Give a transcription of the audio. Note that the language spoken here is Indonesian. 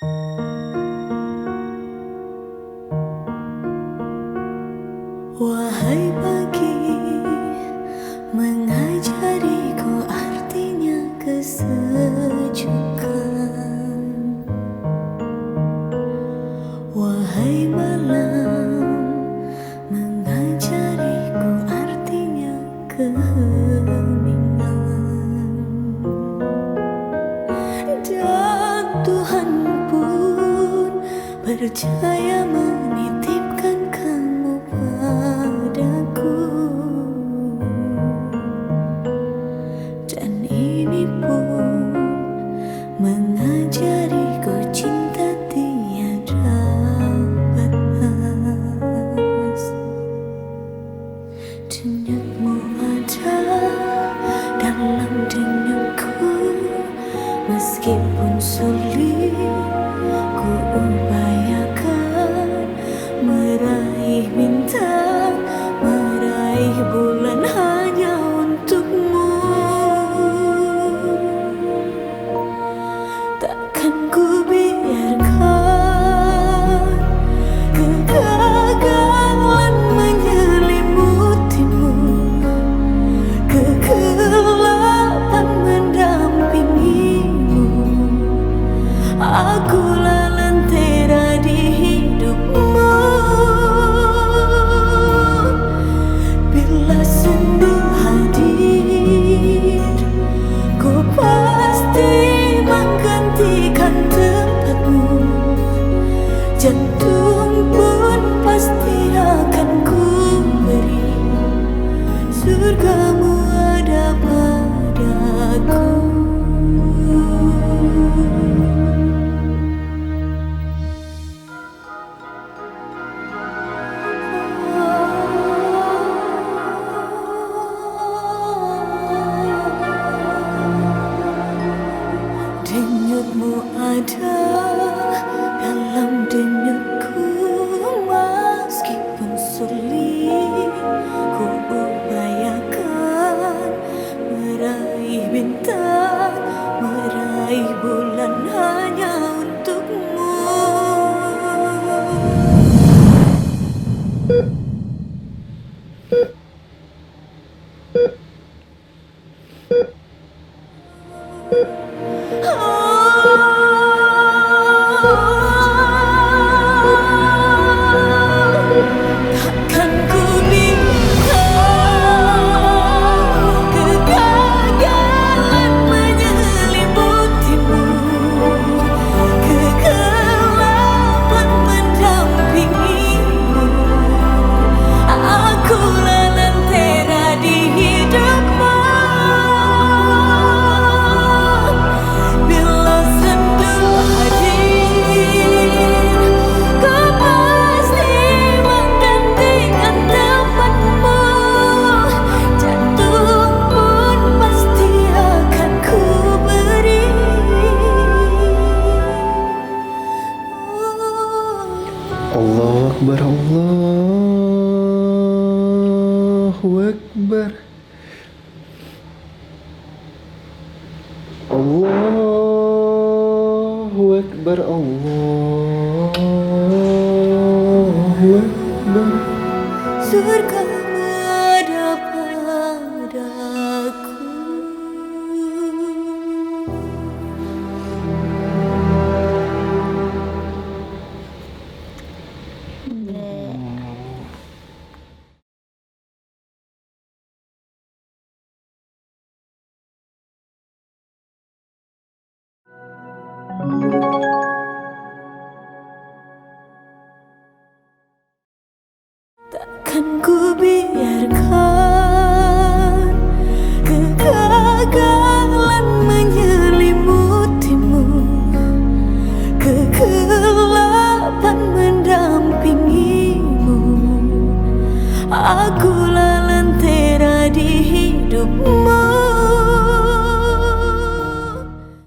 我害怕 바로 자야만이 pun sulit ku upaya bukan tempatmu jatuh. Oh. Allah Akbar, Allahu Akbar. Allahu Akbar, Allahu Akbar. Surga you.